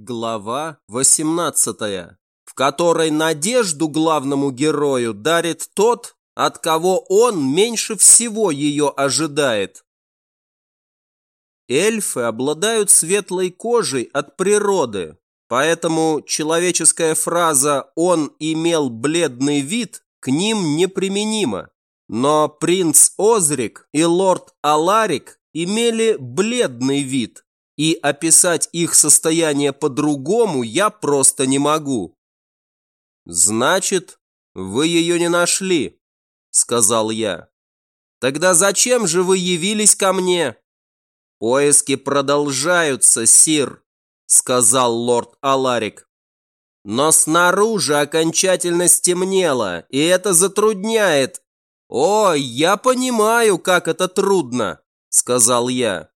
Глава 18, в которой надежду главному герою дарит тот, от кого он меньше всего ее ожидает. Эльфы обладают светлой кожей от природы, поэтому человеческая фраза «он имел бледный вид» к ним неприменима. Но принц Озрик и лорд Аларик имели бледный вид, и описать их состояние по-другому я просто не могу. «Значит, вы ее не нашли», — сказал я. «Тогда зачем же вы явились ко мне?» «Поиски продолжаются, сир», — сказал лорд Аларик. «Но снаружи окончательно стемнело, и это затрудняет». «О, я понимаю, как это трудно», — сказал я.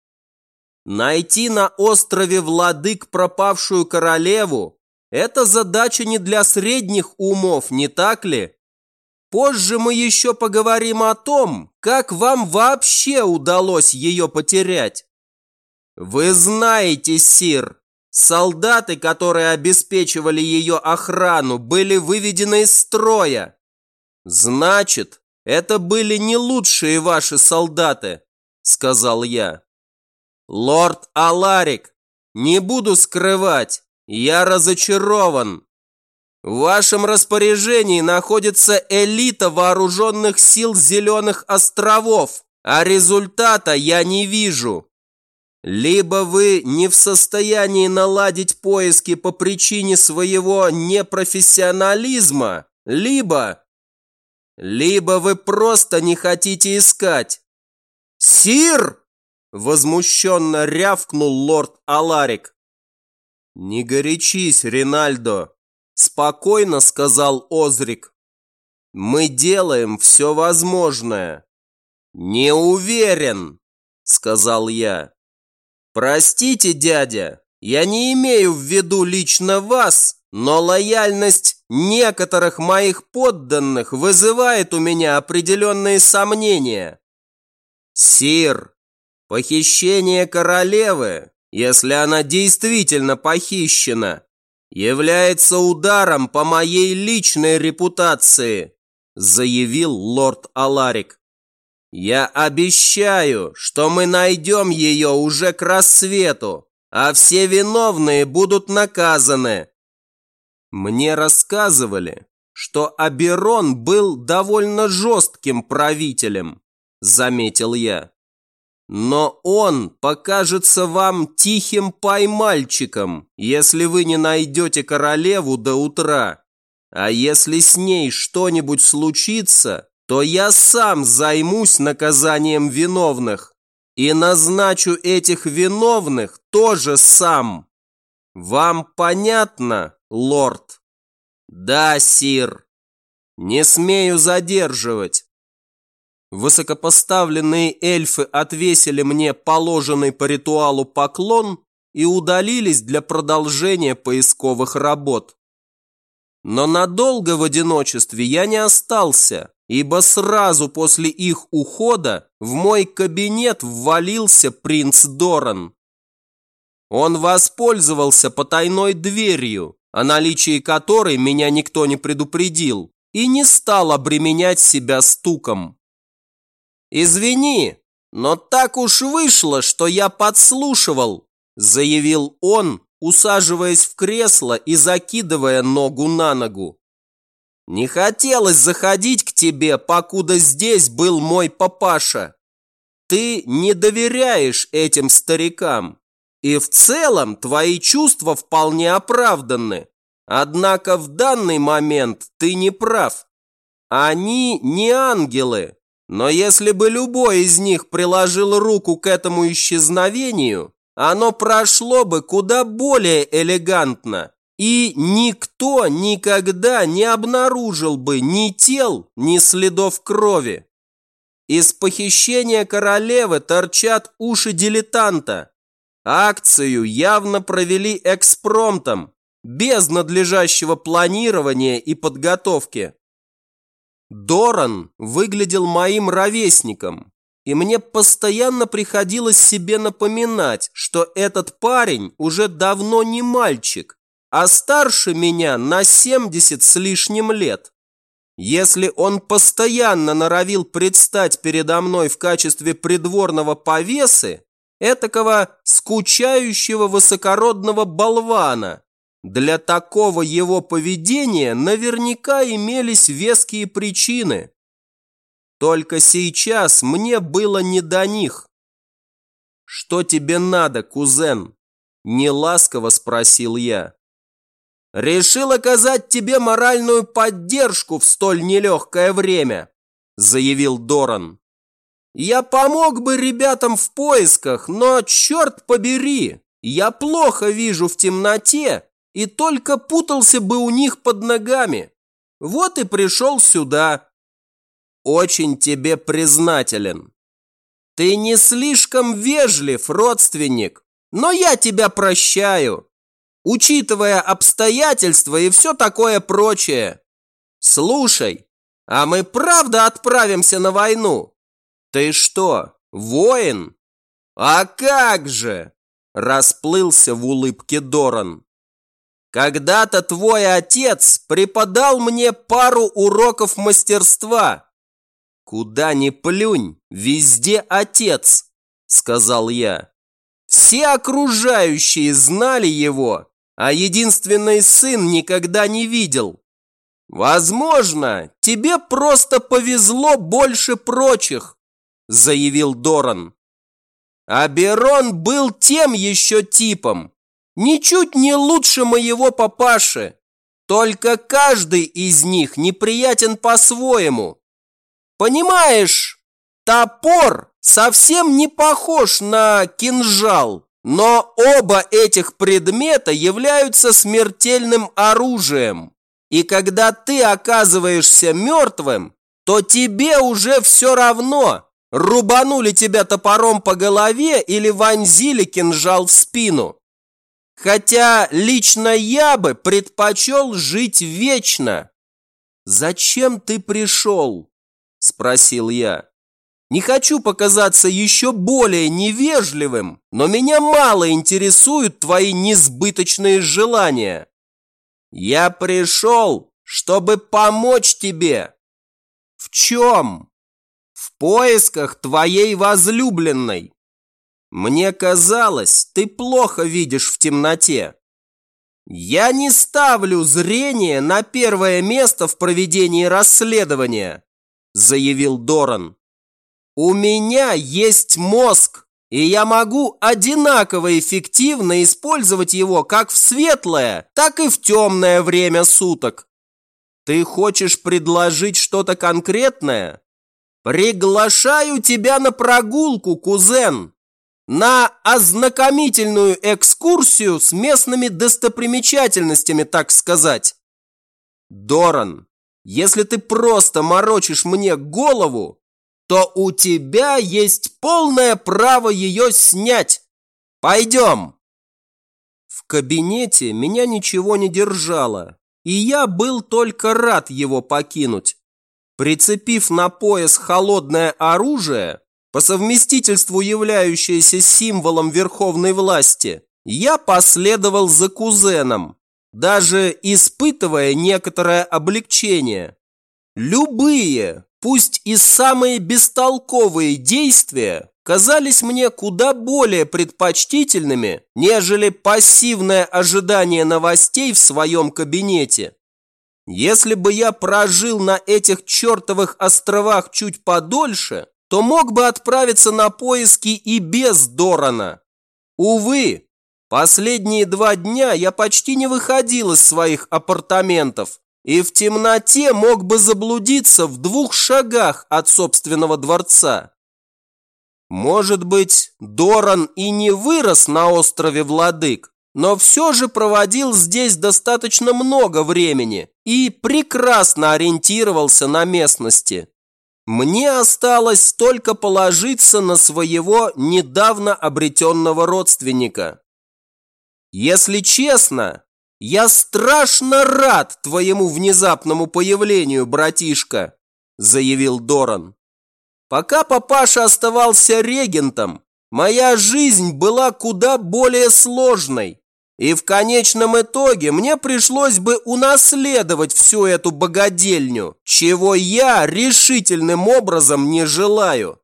«Найти на острове владык пропавшую королеву – это задача не для средних умов, не так ли?» Позже мы еще поговорим о том, как вам вообще удалось ее потерять. Вы знаете, Сир, солдаты, которые обеспечивали ее охрану, были выведены из строя. Значит, это были не лучшие ваши солдаты, сказал я. Лорд Аларик, не буду скрывать, я разочарован. В вашем распоряжении находится элита вооруженных сил Зеленых островов, а результата я не вижу. Либо вы не в состоянии наладить поиски по причине своего непрофессионализма, либо... Либо вы просто не хотите искать. «Сир!» – возмущенно рявкнул лорд Аларик. «Не горячись, Ринальдо!» Спокойно сказал Озрик. Мы делаем все возможное. Не уверен, сказал я. Простите, дядя, я не имею в виду лично вас, но лояльность некоторых моих подданных вызывает у меня определенные сомнения. Сир, похищение королевы, если она действительно похищена, является ударом по моей личной репутации», заявил лорд Аларик. «Я обещаю, что мы найдем ее уже к рассвету, а все виновные будут наказаны». Мне рассказывали, что Аберон был довольно жестким правителем, заметил я. Но он покажется вам тихим поймальчиком, если вы не найдете королеву до утра. А если с ней что-нибудь случится, то я сам займусь наказанием виновных и назначу этих виновных тоже сам. Вам понятно, лорд? Да, сир. Не смею задерживать. Высокопоставленные эльфы отвесили мне положенный по ритуалу поклон и удалились для продолжения поисковых работ. Но надолго в одиночестве я не остался, ибо сразу после их ухода в мой кабинет ввалился принц Доран. Он воспользовался потайной дверью, о наличии которой меня никто не предупредил, и не стал обременять себя стуком. «Извини, но так уж вышло, что я подслушивал», заявил он, усаживаясь в кресло и закидывая ногу на ногу. «Не хотелось заходить к тебе, покуда здесь был мой папаша. Ты не доверяешь этим старикам, и в целом твои чувства вполне оправданы. Однако в данный момент ты не прав. Они не ангелы, но если бы любой из них приложил руку к этому исчезновению, оно прошло бы куда более элегантно, и никто никогда не обнаружил бы ни тел, ни следов крови. Из похищения королевы торчат уши дилетанта. Акцию явно провели экспромтом, без надлежащего планирования и подготовки. Доран выглядел моим ровесником, и мне постоянно приходилось себе напоминать, что этот парень уже давно не мальчик, а старше меня на 70 с лишним лет. Если он постоянно норовил предстать передо мной в качестве придворного повесы, этакого скучающего высокородного болвана, для такого его поведения наверняка имелись веские причины. Только сейчас мне было не до них. «Что тебе надо, кузен?» – неласково спросил я. «Решил оказать тебе моральную поддержку в столь нелегкое время», – заявил Доран. «Я помог бы ребятам в поисках, но, черт побери, я плохо вижу в темноте и только путался бы у них под ногами. Вот и пришел сюда» очень тебе признателен. Ты не слишком вежлив, родственник, но я тебя прощаю, учитывая обстоятельства и все такое прочее. Слушай, а мы правда отправимся на войну? Ты что, воин? А как же? Расплылся в улыбке Доран. Когда-то твой отец преподал мне пару уроков мастерства, «Куда ни плюнь, везде отец», – сказал я. Все окружающие знали его, а единственный сын никогда не видел. «Возможно, тебе просто повезло больше прочих», – заявил Доран. Аберон был тем еще типом, ничуть не лучше моего папаши. Только каждый из них неприятен по-своему. Понимаешь, топор совсем не похож на кинжал, но оба этих предмета являются смертельным оружием. И когда ты оказываешься мертвым, то тебе уже все равно, рубанули тебя топором по голове или вонзили кинжал в спину. Хотя лично я бы предпочел жить вечно. Зачем ты пришел? – спросил я. «Не хочу показаться еще более невежливым, но меня мало интересуют твои несбыточные желания. Я пришел, чтобы помочь тебе». «В чем?» «В поисках твоей возлюбленной. Мне казалось, ты плохо видишь в темноте». «Я не ставлю зрение на первое место в проведении расследования», заявил Доран. «У меня есть мозг, и я могу одинаково эффективно использовать его как в светлое, так и в темное время суток. Ты хочешь предложить что-то конкретное? Приглашаю тебя на прогулку, кузен!» На ознакомительную экскурсию с местными достопримечательностями, так сказать. Доран, если ты просто морочишь мне голову, то у тебя есть полное право ее снять. Пойдем!» В кабинете меня ничего не держало, и я был только рад его покинуть. Прицепив на пояс холодное оружие, по совместительству являющееся символом верховной власти, я последовал за кузеном, даже испытывая некоторое облегчение. Любые, пусть и самые бестолковые действия казались мне куда более предпочтительными, нежели пассивное ожидание новостей в своем кабинете. Если бы я прожил на этих чертовых островах чуть подольше, то мог бы отправиться на поиски и без Дорана. Увы, Последние два дня я почти не выходил из своих апартаментов и в темноте мог бы заблудиться в двух шагах от собственного дворца. Может быть, Доран и не вырос на острове Владык, но все же проводил здесь достаточно много времени и прекрасно ориентировался на местности. Мне осталось только положиться на своего недавно обретенного родственника. Если честно, я страшно рад твоему внезапному появлению, братишка, заявил Доран. Пока папаша оставался регентом, моя жизнь была куда более сложной. И в конечном итоге мне пришлось бы унаследовать всю эту богадельню, чего я решительным образом не желаю.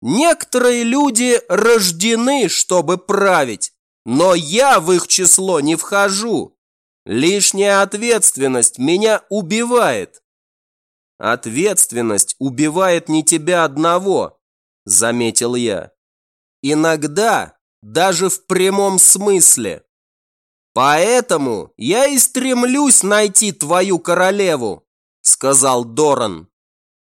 Некоторые люди рождены, чтобы править, но я в их число не вхожу. Лишняя ответственность меня убивает. Ответственность убивает не тебя одного, заметил я. Иногда даже в прямом смысле. Поэтому я и стремлюсь найти твою королеву, сказал Доран.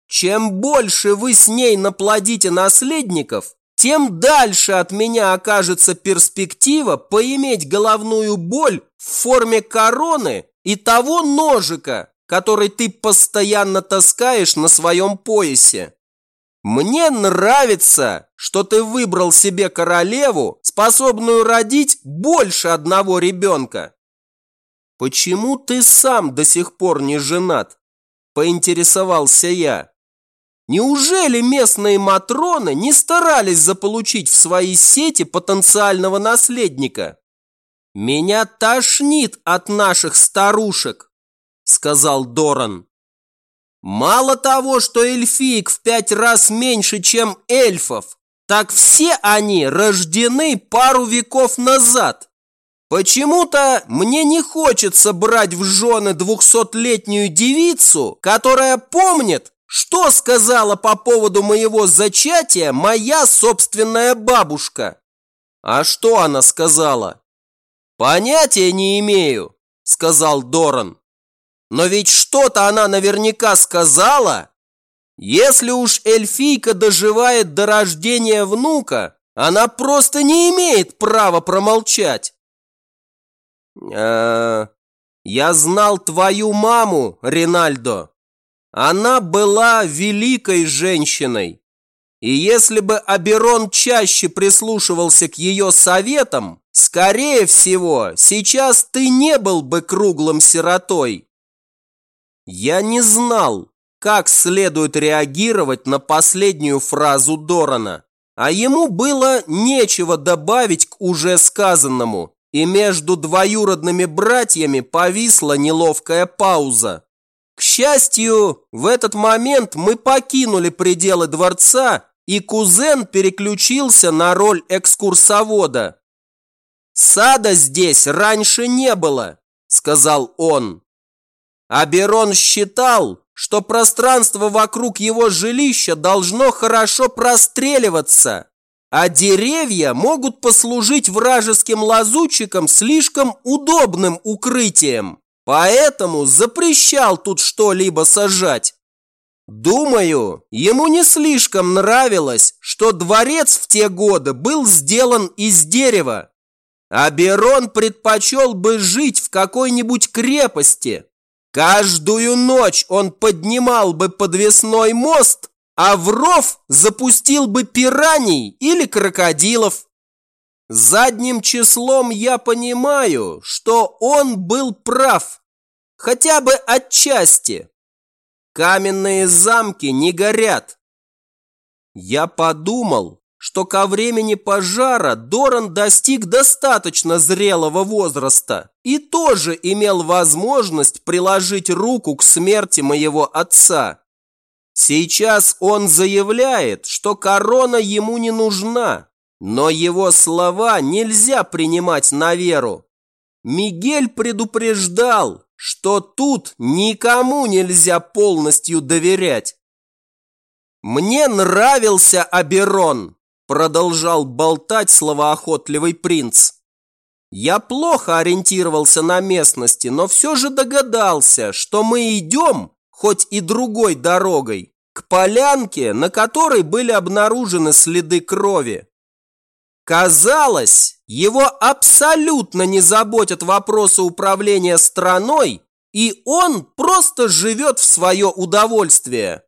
Чем больше вы с ней наплодите наследников, тем дальше от меня окажется перспектива поиметь головную боль в форме короны и того ножика, который ты постоянно таскаешь на своем поясе. Мне нравится, что ты выбрал себе королеву, способную родить больше одного ребенка. Почему ты сам до сих пор не женат? Поинтересовался я. Неужели местные матроны не старались заполучить в свои сети потенциального наследника? Меня тошнит от наших старушек, сказал Доран. Мало того, что эльфиек в пять раз меньше, чем эльфов, так все они рождены пару веков назад. Почему-то мне не хочется брать в жены двухсотлетнюю девицу, которая помнит, что сказала по поводу моего зачатия моя собственная бабушка? А что она сказала? Понятия не имею, сказал Доран. Но ведь что-то она наверняка сказала. Если уж эльфийка доживает до рождения внука, она просто не имеет права промолчать. Э я знал твою маму, Ринальдо, она была великой женщиной. И если бы Аберон чаще прислушивался к ее советам, скорее всего, сейчас ты не был бы круглым сиротой. Я не знал, как следует реагировать на последнюю фразу Дорана, а ему было нечего добавить к уже сказанному, и между двоюродными братьями повисла неловкая пауза. К счастью, в этот момент мы покинули пределы дворца, и кузен переключился на роль экскурсовода. «Сада здесь раньше не было», – сказал он. Аберон считал, что пространство вокруг его жилища должно хорошо простреливаться, а деревья могут послужить вражеским лазутчикам слишком удобным укрытием. Поэтому запрещал тут что-либо сажать. Думаю, ему не слишком нравилось, что дворец в те годы был сделан из дерева. А предпочел бы жить в какой-нибудь крепости. Каждую ночь он поднимал бы подвесной мост, а в ров запустил бы пираний или крокодилов. Задним числом я понимаю, что он был прав. Хотя бы отчасти. Каменные замки не горят. Я подумал, что ко времени пожара Доран достиг достаточно зрелого возраста и тоже имел возможность приложить руку к смерти моего отца. Сейчас он заявляет, что корона ему не нужна, но его слова нельзя принимать на веру. Мигель предупреждал, что тут никому нельзя полностью доверять. «Мне нравился Аберон», – продолжал болтать словоохотливый принц. «Я плохо ориентировался на местности, но все же догадался, что мы идем, хоть и другой дорогой, к полянке, на которой были обнаружены следы крови. Казалось, его абсолютно не заботят вопросы управления страной, и он просто живет в свое удовольствие.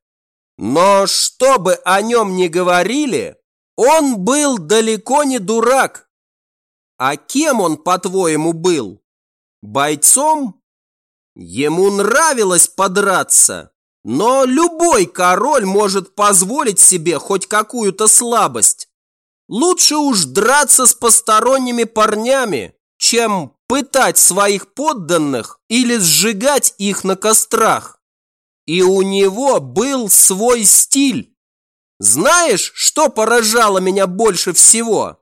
Но что бы о нем ни говорили, он был далеко не дурак. А кем он, по-твоему, был? Бойцом? Ему нравилось подраться. Но любой король может позволить себе хоть какую-то слабость. Лучше уж драться с посторонними парнями, чем пытать своих подданных или сжигать их на кострах. И у него был свой стиль. Знаешь, что поражало меня больше всего?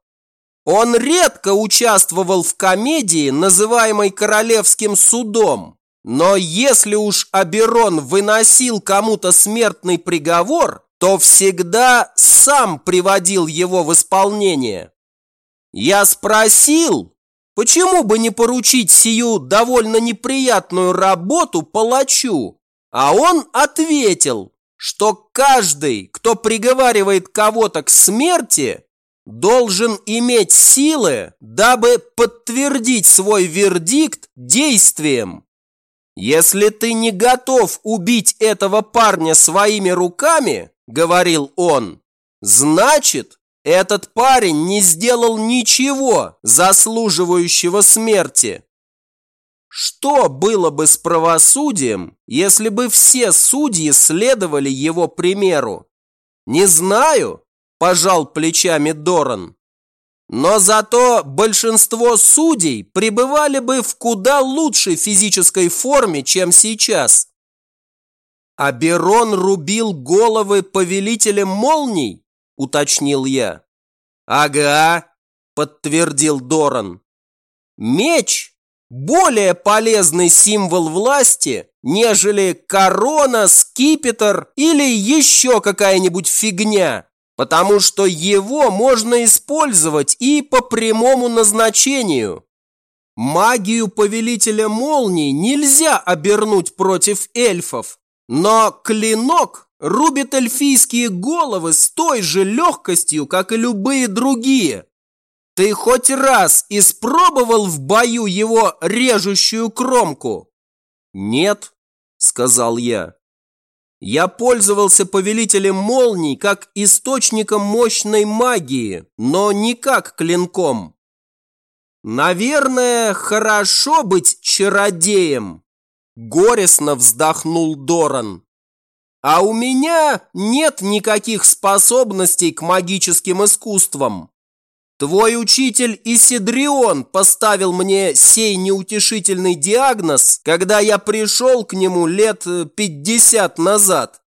Он редко участвовал в комедии, называемой «Королевским судом». Но если уж Аберон выносил кому-то смертный приговор, то всегда сам приводил его в исполнение. Я спросил, почему бы не поручить сию довольно неприятную работу палачу, а он ответил, что каждый, кто приговаривает кого-то к смерти, должен иметь силы, дабы подтвердить свой вердикт действием. Если ты не готов убить этого парня своими руками, говорил он, значит, этот парень не сделал ничего заслуживающего смерти. Что было бы с правосудием, если бы все судьи следовали его примеру? Не знаю, пожал плечами Доран. Но зато большинство судей пребывали бы в куда лучшей физической форме, чем сейчас. Аберон рубил головы повелителям молний, уточнил я. Ага, подтвердил Доран. Меч – более полезный символ власти, нежели корона, скипетр или еще какая-нибудь фигня потому что его можно использовать и по прямому назначению. Магию Повелителя Молний нельзя обернуть против эльфов, но клинок рубит эльфийские головы с той же легкостью, как и любые другие. Ты хоть раз испробовал в бою его режущую кромку? Нет, сказал я. Я пользовался повелителем молний как источником мощной магии, но не как клинком. Наверное, хорошо быть чародеем, горестно вздохнул Доран. А у меня нет никаких способностей к магическим искусствам. Твой учитель Исидрион поставил мне сей неутешительный диагноз, когда я пришел к нему лет 50 назад.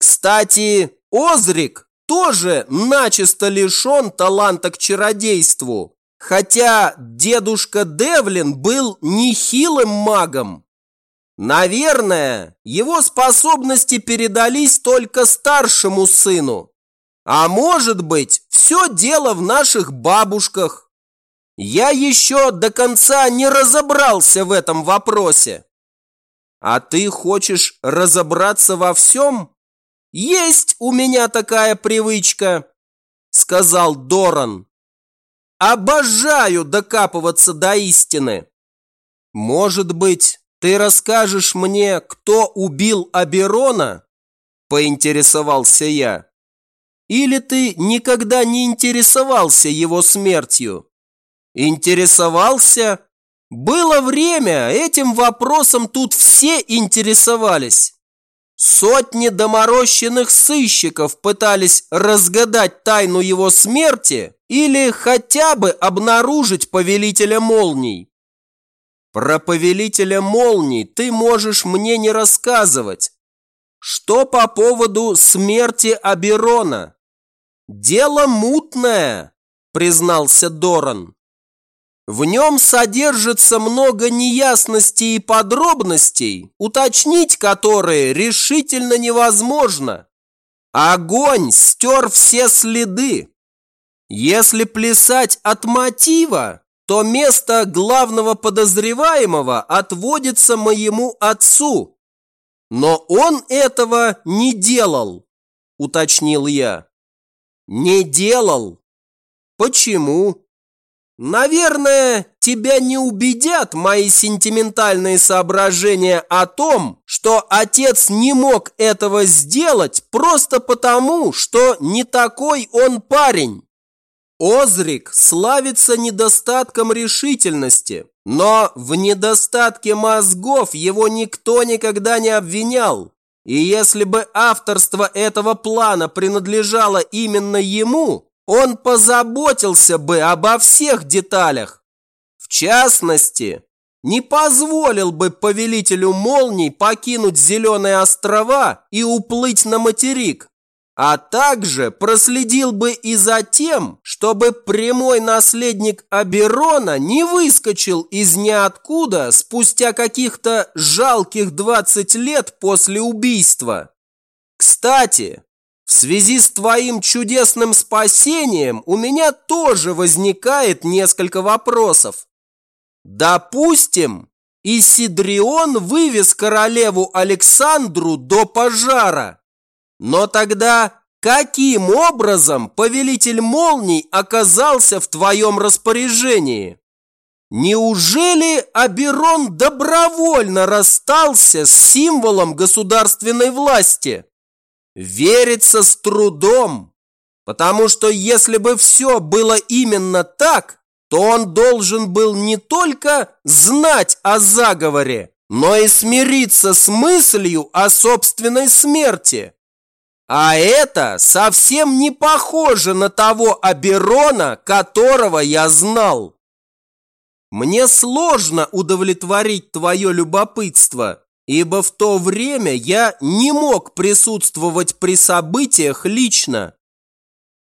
Кстати, Озрик тоже начисто лишен таланта к чародейству, хотя дедушка Девлин был нехилым магом. Наверное, его способности передались только старшему сыну. А может быть, все дело в наших бабушках. Я еще до конца не разобрался в этом вопросе. А ты хочешь разобраться во всем? Есть у меня такая привычка, сказал Доран. Обожаю докапываться до истины. Может быть, ты расскажешь мне, кто убил Аберона? Поинтересовался я. Или ты никогда не интересовался его смертью? Интересовался? Было время, этим вопросом тут все интересовались. Сотни доморощенных сыщиков пытались разгадать тайну его смерти или хотя бы обнаружить повелителя молний. Про повелителя молний ты можешь мне не рассказывать. Что по поводу смерти Аберона? «Дело мутное», – признался Доран. В нем содержится много неясностей и подробностей, уточнить которые решительно невозможно. Огонь стер все следы. Если плясать от мотива, то место главного подозреваемого отводится моему отцу. Но он этого не делал, уточнил я. Не делал. Почему? Наверное, тебя не убедят мои сентиментальные соображения о том, что отец не мог этого сделать просто потому, что не такой он парень. Озрик славится недостатком решительности, но в недостатке мозгов его никто никогда не обвинял. И если бы авторство этого плана принадлежало именно ему, он позаботился бы обо всех деталях. В частности, не позволил бы повелителю молний покинуть Зеленые острова и уплыть на материк, а также проследил бы и за тем, чтобы прямой наследник Аберона не выскочил из ниоткуда спустя каких-то жалких 20 лет после убийства. Кстати, в связи с твоим чудесным спасением у меня тоже возникает несколько вопросов. Допустим, Исидрион вывез королеву Александру до пожара. Но тогда каким образом повелитель молний оказался в твоем распоряжении? Неужели Аберон добровольно расстался с символом государственной власти? Верится с трудом, потому что если бы все было именно так, то он должен был не только знать о заговоре, но и смириться с мыслью о собственной смерти. А это совсем не похоже на того Аберона, которого я знал. Мне сложно удовлетворить твое любопытство, ибо в то время я не мог присутствовать при событиях лично.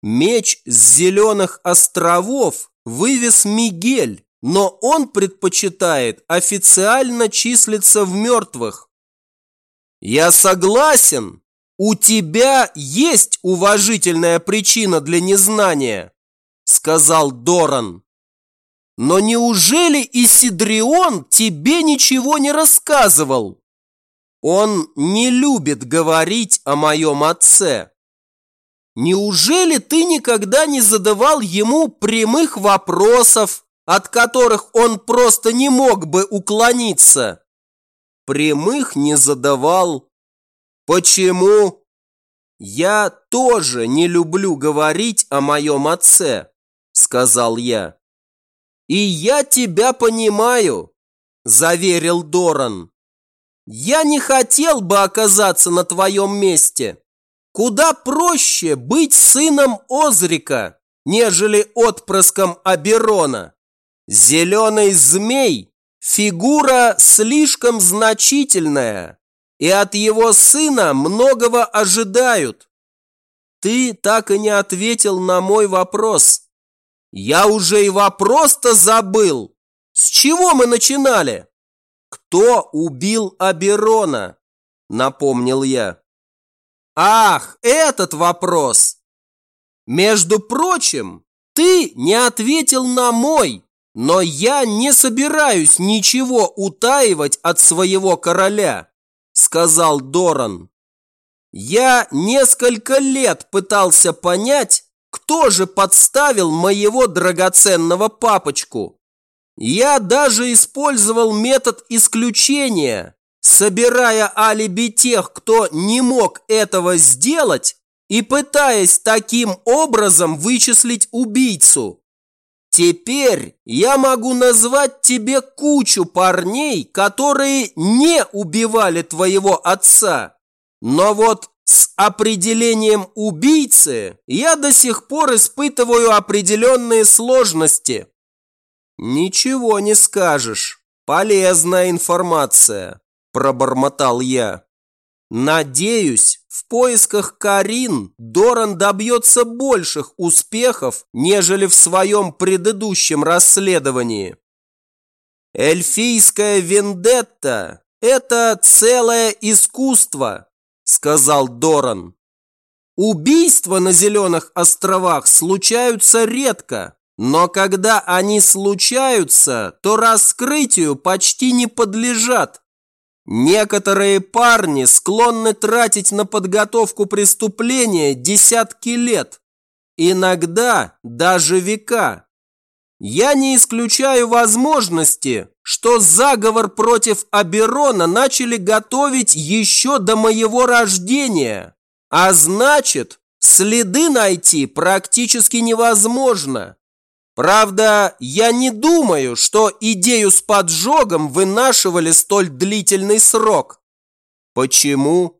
Меч с зеленых островов вывез Мигель, но он предпочитает официально числиться в мертвых. Я согласен, у тебя есть уважительная причина для незнания, сказал Доран. Но неужели Исидрион тебе ничего не рассказывал? Он не любит говорить о моем отце. Неужели ты никогда не задавал ему прямых вопросов, от которых он просто не мог бы уклониться? Прямых не задавал. Почему? Я тоже не люблю говорить о моем отце, сказал я. И я тебя понимаю, заверил Доран. Я не хотел бы оказаться на твоем месте. Куда проще быть сыном Озрика, нежели отпрыском Аберона. Зеленый змей – фигура слишком значительная, и от его сына многого ожидают. Ты так и не ответил на мой вопрос. Я уже и вопрос-то забыл. С чего мы начинали? Кто убил Аберона? Напомнил я. Ах, этот вопрос! Между прочим, ты не ответил на мой, но я не собираюсь ничего утаивать от своего короля, сказал Доран. Я несколько лет пытался понять, кто же подставил моего драгоценного папочку. Я даже использовал метод исключения, собирая алиби тех, кто не мог этого сделать, и пытаясь таким образом вычислить убийцу. Теперь я могу назвать тебе кучу парней, которые не убивали твоего отца. Но вот с определением убийцы я до сих пор испытываю определенные сложности. Ничего не скажешь. Полезная информация пробормотал я. Надеюсь, в поисках Карин Доран добьется больших успехов, нежели в своем предыдущем расследовании. Эльфийская вендетта – это целое искусство, сказал Доран. Убийства на Зеленых островах случаются редко, но когда они случаются, то раскрытию почти не подлежат. Некоторые парни склонны тратить на подготовку преступления десятки лет, иногда даже века. Я не исключаю возможности, что заговор против Аберона начали готовить еще до моего рождения, а значит, следы найти практически невозможно. Правда, я не думаю, что идею с поджогом вынашивали столь длительный срок. Почему?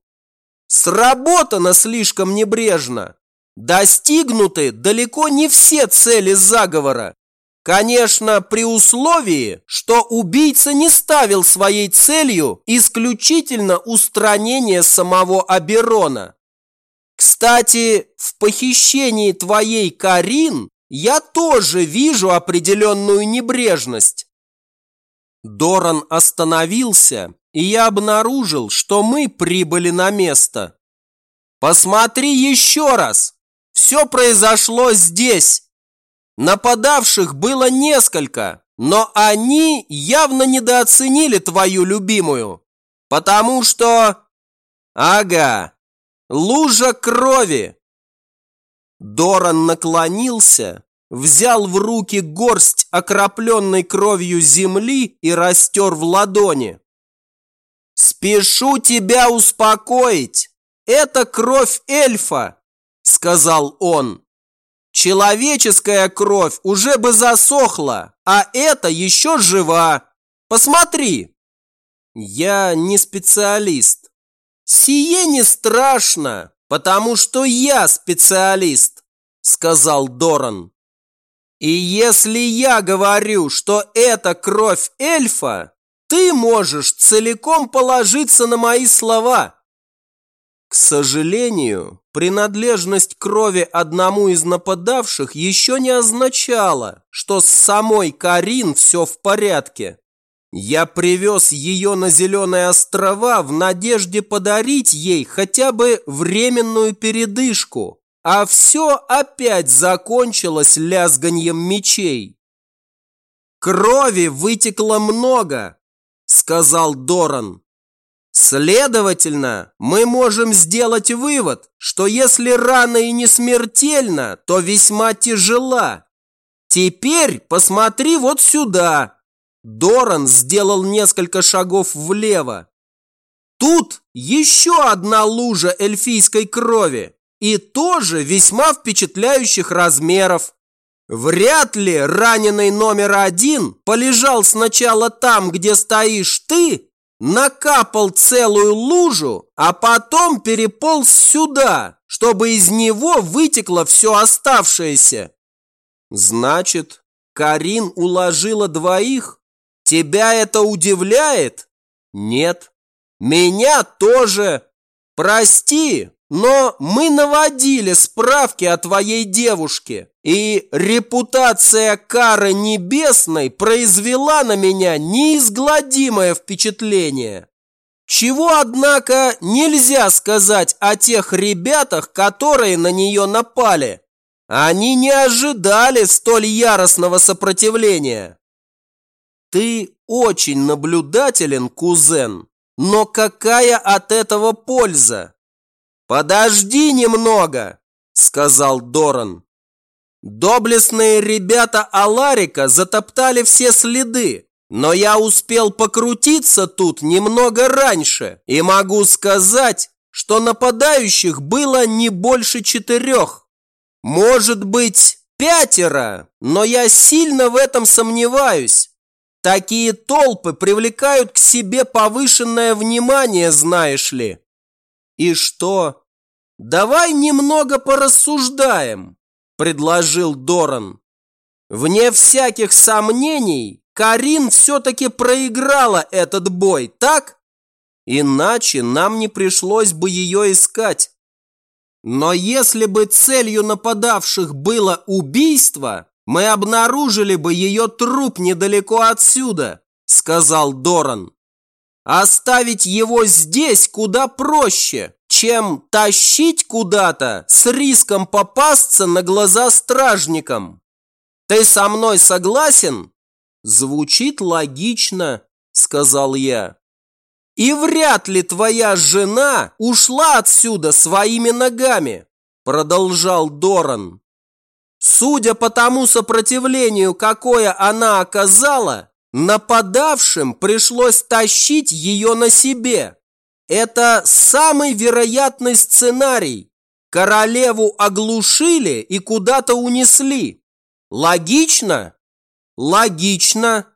Сработано слишком небрежно. Достигнуты далеко не все цели заговора. Конечно, при условии, что убийца не ставил своей целью исключительно устранение самого Аберона. Кстати, в похищении твоей Карин я тоже вижу определенную небрежность. Доран остановился, и я обнаружил, что мы прибыли на место. Посмотри еще раз. Все произошло здесь. Нападавших было несколько, но они явно недооценили твою любимую. Потому что... Ага, лужа крови. Доран наклонился, взял в руки горсть окропленной кровью земли и растер в ладони. «Спешу тебя успокоить! Это кровь эльфа!» – сказал он. Человеческая кровь уже бы засохла, а эта еще жива. Посмотри. Я не специалист. Сие не страшно, потому что я специалист, сказал Доран. И если я говорю, что это кровь эльфа, ты можешь целиком положиться на мои слова. К сожалению, принадлежность крови одному из нападавших еще не означала, что с самой Карин все в порядке. Я привез ее на Зеленые острова в надежде подарить ей хотя бы временную передышку, а все опять закончилось лязганьем мечей. «Крови вытекло много», — сказал Доран. Следовательно, мы можем сделать вывод, что если рана и не смертельна, то весьма тяжела. Теперь посмотри вот сюда. Доран сделал несколько шагов влево. Тут еще одна лужа эльфийской крови и тоже весьма впечатляющих размеров. Вряд ли раненый номер один полежал сначала там, где стоишь ты, накапал целую лужу, а потом переполз сюда, чтобы из него вытекло все оставшееся. Значит, Карин уложила двоих? Тебя это удивляет? Нет. Меня тоже. Прости, но мы наводили справки о твоей девушке, и репутация кары небесной произвела на меня неизгладимое впечатление. Чего, однако, нельзя сказать о тех ребятах, которые на нее напали. Они не ожидали столь яростного сопротивления. Ты очень наблюдателен, кузен, но какая от этого польза? «Подожди немного!» – сказал Доран. Доблестные ребята Аларика затоптали все следы, но я успел покрутиться тут немного раньше и могу сказать, что нападающих было не больше четырех. Может быть, пятеро, но я сильно в этом сомневаюсь. Такие толпы привлекают к себе повышенное внимание, знаешь ли. «И что? Давай немного порассуждаем», – предложил Доран. Вне всяких сомнений, Карин все-таки проиграла этот бой, так? Иначе нам не пришлось бы ее искать. Но если бы целью нападавших было убийство, мы обнаружили бы ее труп недалеко отсюда, сказал Доран. Оставить его здесь куда проще, чем тащить куда-то с риском попасться на глаза стражникам. Ты со мной согласен? Звучит логично, сказал я. И вряд ли твоя жена ушла отсюда своими ногами, продолжал Доран. Судя по тому сопротивлению, какое она оказала, Нападавшим пришлось тащить ее на себе. Это самый вероятный сценарий. Королеву оглушили и куда-то унесли. Логично? Логично.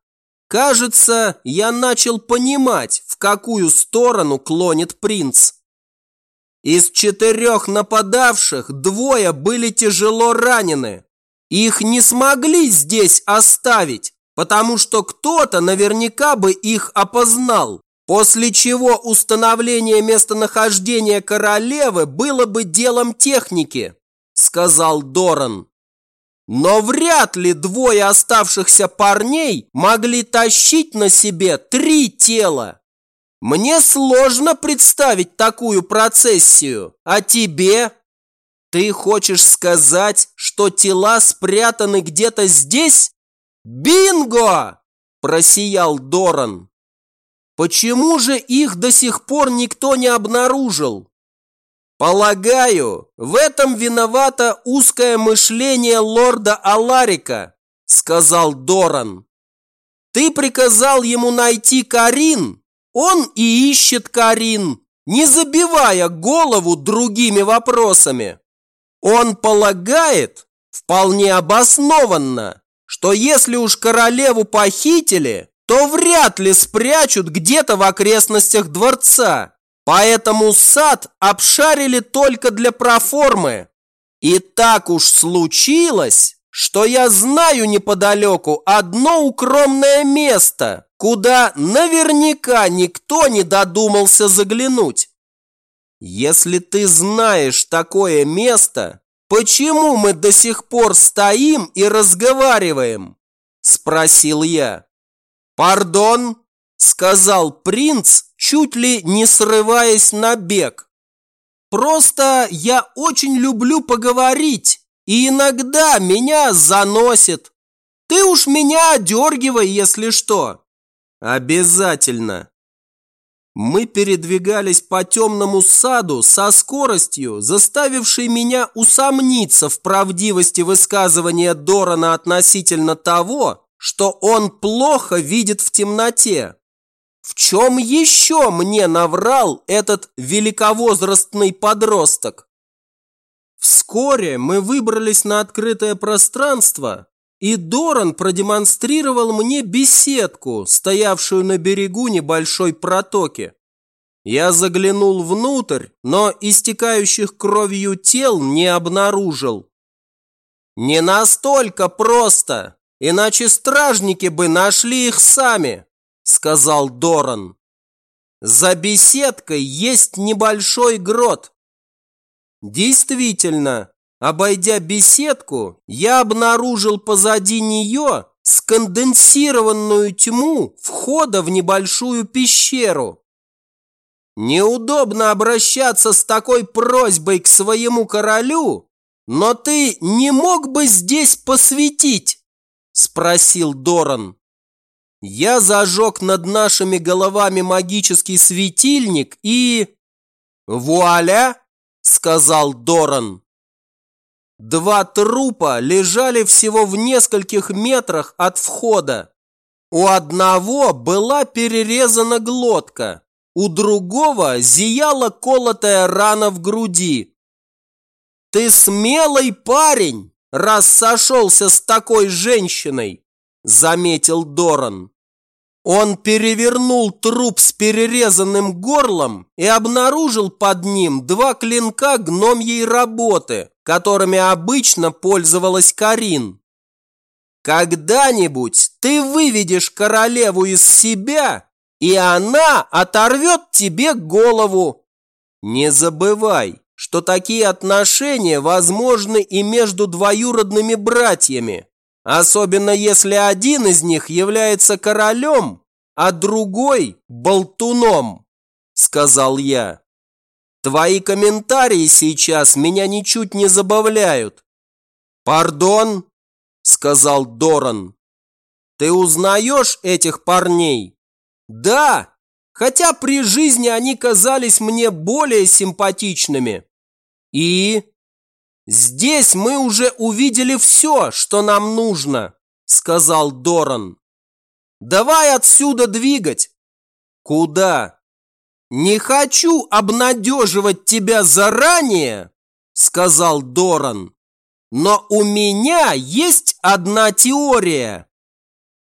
Кажется, я начал понимать, в какую сторону клонит принц. Из четырех нападавших двое были тяжело ранены. Их не смогли здесь оставить, потому что кто-то наверняка бы их опознал, после чего установление местонахождения королевы было бы делом техники, сказал Доран. Но вряд ли двое оставшихся парней могли тащить на себе три тела. Мне сложно представить такую процессию, а тебе? Ты хочешь сказать, что тела спрятаны где-то здесь? Бинго! Просиял Доран. Почему же их до сих пор никто не обнаружил? «Полагаю, в этом виновато узкое мышление лорда Аларика», – сказал Доран. «Ты приказал ему найти Карин, он и ищет Карин, не забивая голову другими вопросами. Он полагает, вполне обоснованно, что если уж королеву похитили, то вряд ли спрячут где-то в окрестностях дворца. Поэтому сад обшарили только для проформы. И так уж случилось, что я знаю неподалеку одно укромное место, куда наверняка никто не додумался заглянуть. Если ты знаешь такое место, почему мы до сих пор стоим и разговариваем? Спросил я. Пардон, сказал принц, чуть ли не срываясь на бег. Просто я очень люблю поговорить, и иногда меня заносит. Ты уж меня одергивай, если что. Обязательно. Мы передвигались по темному саду со скоростью, заставившей меня усомниться в правдивости высказывания Дорана относительно того, что он плохо видит в темноте. В чем еще мне наврал этот великовозрастный подросток? Вскоре мы выбрались на открытое пространство, и Доран продемонстрировал мне беседку, стоявшую на берегу небольшой протоки. Я заглянул внутрь, но истекающих кровью тел не обнаружил. Не настолько просто, иначе стражники бы нашли их сами сказал Доран. За беседкой есть небольшой грот. Действительно, обойдя беседку, я обнаружил позади нее сконденсированную тьму входа в небольшую пещеру. Неудобно обращаться с такой просьбой к своему королю, но ты не мог бы здесь посветить? Спросил Доран. Я зажег над нашими головами магический светильник и... «Вуаля!» – сказал Доран. Два трупа лежали всего в нескольких метрах от входа. У одного была перерезана глотка, у другого зияла колотая рана в груди. «Ты смелый парень, раз сошелся с такой женщиной!» заметил Доран. Он перевернул труп с перерезанным горлом и обнаружил под ним два клинка гномьей работы, которыми обычно пользовалась Карин. Когда-нибудь ты выведешь королеву из себя, и она оторвет тебе голову. Не забывай, что такие отношения возможны и между двоюродными братьями. Особенно если один из них является королем, а другой – болтуном, сказал я. Твои комментарии сейчас меня ничуть не забавляют. Пардон, сказал Доран. Ты узнаешь этих парней? Да, хотя при жизни они казались мне более симпатичными. И «Здесь мы уже увидели все, что нам нужно», – сказал Доран. «Давай отсюда двигать». «Куда?» «Не хочу обнадеживать тебя заранее», – сказал Доран. «Но у меня есть одна теория».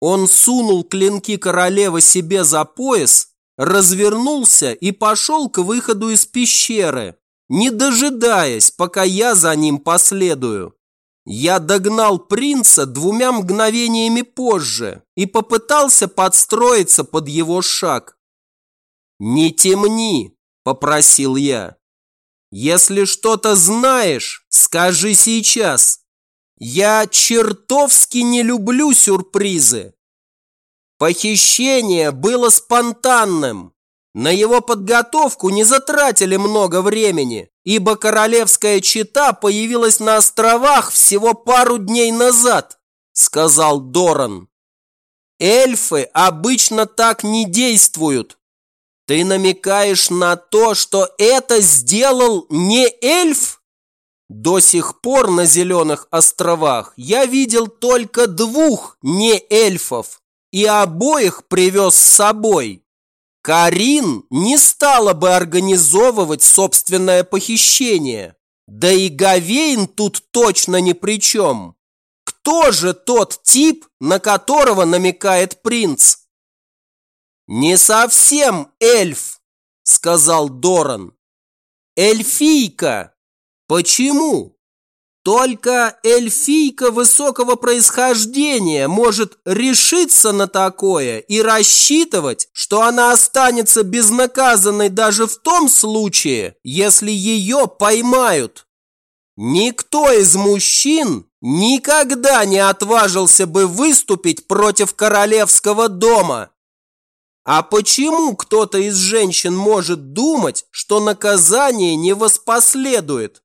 Он сунул клинки королевы себе за пояс, развернулся и пошел к выходу из пещеры, не дожидаясь, пока я за ним последую. Я догнал принца двумя мгновениями позже и попытался подстроиться под его шаг. «Не темни», – попросил я. «Если что-то знаешь, скажи сейчас. Я чертовски не люблю сюрпризы». Похищение было спонтанным. На его подготовку не затратили много времени, ибо королевская чита появилась на островах всего пару дней назад, сказал Доран. Эльфы обычно так не действуют. Ты намекаешь на то, что это сделал не эльф? До сих пор на Зеленых островах я видел только двух не эльфов и обоих привез с собой. Карин не стала бы организовывать собственное похищение. Да и Гавейн тут точно ни при чем. Кто же тот тип, на которого намекает принц? «Не совсем эльф», — сказал Доран. «Эльфийка. Почему?» Только эльфийка высокого происхождения может решиться на такое и рассчитывать, что она останется безнаказанной даже в том случае, если ее поймают. Никто из мужчин никогда не отважился бы выступить против королевского дома. А почему кто-то из женщин может думать, что наказание не воспоследует?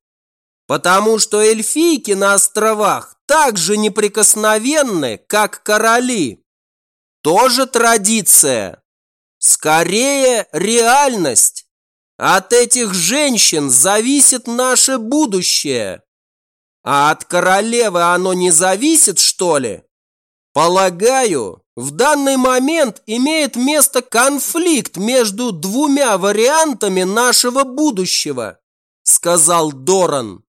Потому что эльфийки на островах так же неприкосновенны, как короли. Тоже традиция. Скорее, реальность. От этих женщин зависит наше будущее. А от королевы оно не зависит, что ли? Полагаю, в данный момент имеет место конфликт между двумя вариантами нашего будущего, сказал Доран.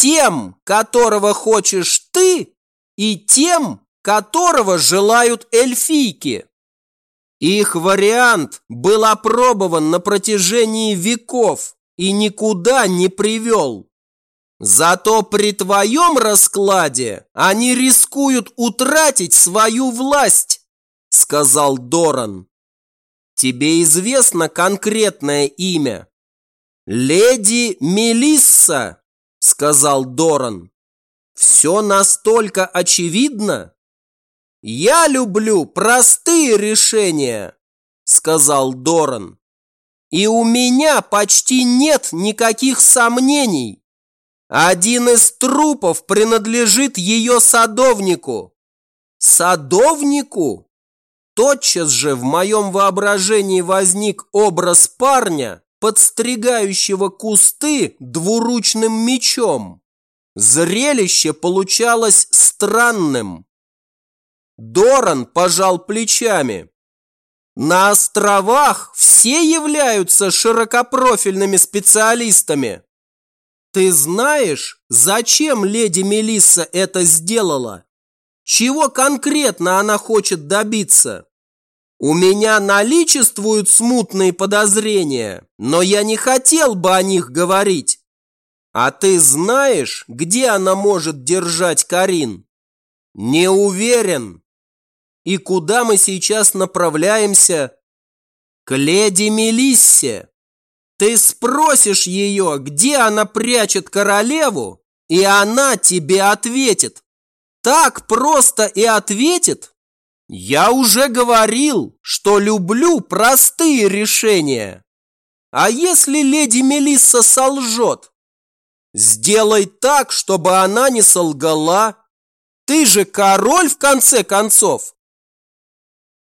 Тем, которого хочешь ты, и тем, которого желают эльфийки. Их вариант был опробован на протяжении веков и никуда не привел. Зато при твоем раскладе они рискуют утратить свою власть, сказал Доран. Тебе известно конкретное имя? Леди Мелисса, сказал Доран. Все настолько очевидно? Я люблю простые решения, сказал Доран. И у меня почти нет никаких сомнений. Один из трупов принадлежит ее садовнику. Садовнику? Тотчас же в моем воображении возник образ парня, подстригающего кусты двуручным мечом. Зрелище получалось странным. Доран пожал плечами. На островах все являются широкопрофильными специалистами. Ты знаешь, зачем леди Мелисса это сделала? Чего конкретно она хочет добиться? У меня наличествуют смутные подозрения, но я не хотел бы о них говорить. А ты знаешь, где она может держать Карин? Не уверен. И куда мы сейчас направляемся? К леди Мелиссе. Ты спросишь ее, где она прячет королеву, и она тебе ответит. Так просто и ответит. Я уже говорил, что люблю простые решения. А если леди Мелисса солжет? Сделай так, чтобы она не солгала. Ты же король в конце концов.